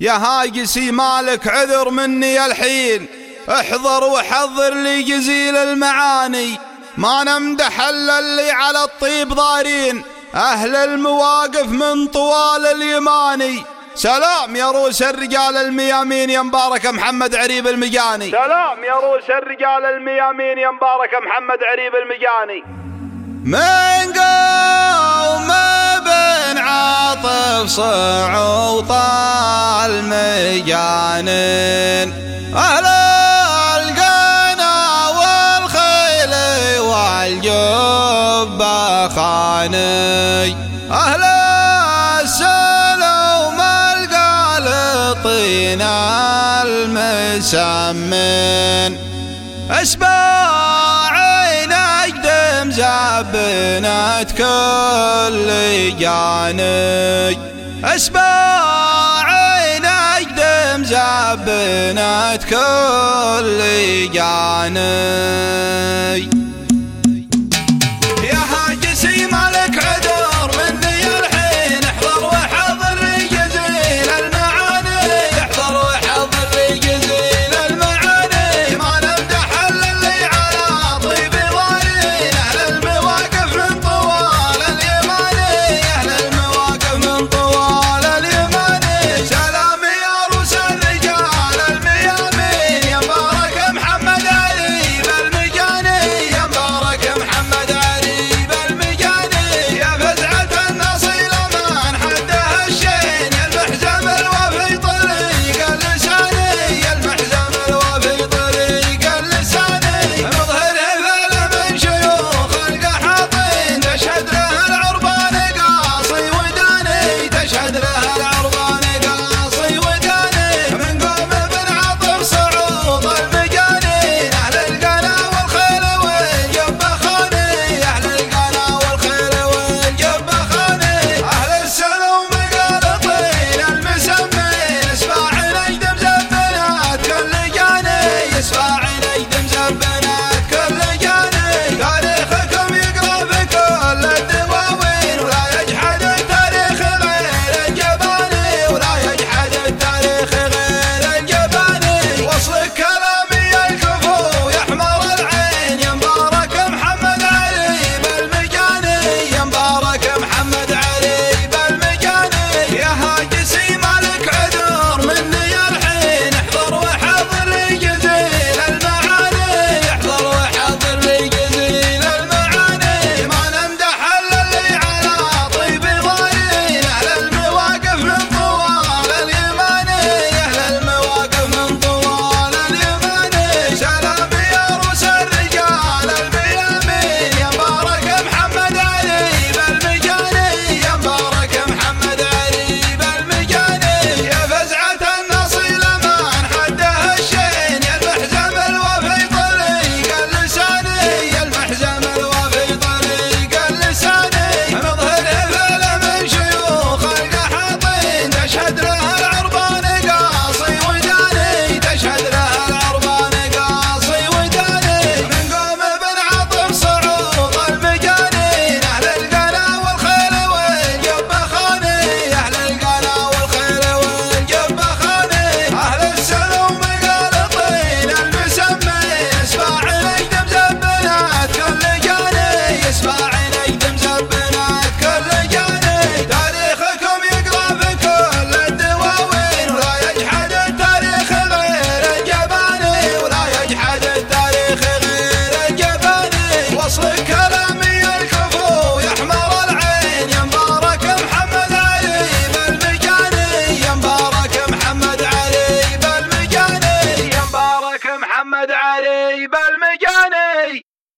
يا هاجسي مالك عذر مني الحين. احضر وحضر لي جزيل المعاني. ما نمدح إلا اللي على الطيب ضارين. أهل المواقف من طوال اليماني. سلام يا روس الرجال الميامين يا مبارك محمد عريب المجاني. سلام يا روس الرجال الميامين يا مبارك محمد عريب المجاني. من قوم عاطف صعوط المجانين أهل القنا والخيل والجب خاني. أهل السلوم القالطين المسمن اسباعي نجدم زبنت كل جاني. اسباعي نجدم زبنت كل جاني